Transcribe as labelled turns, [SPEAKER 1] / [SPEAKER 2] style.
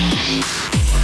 [SPEAKER 1] Música